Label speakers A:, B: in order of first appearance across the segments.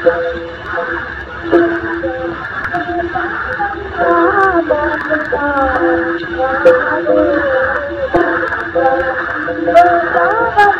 A: 红红的太阳，照在大地上，照在大地上。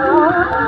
A: Oh,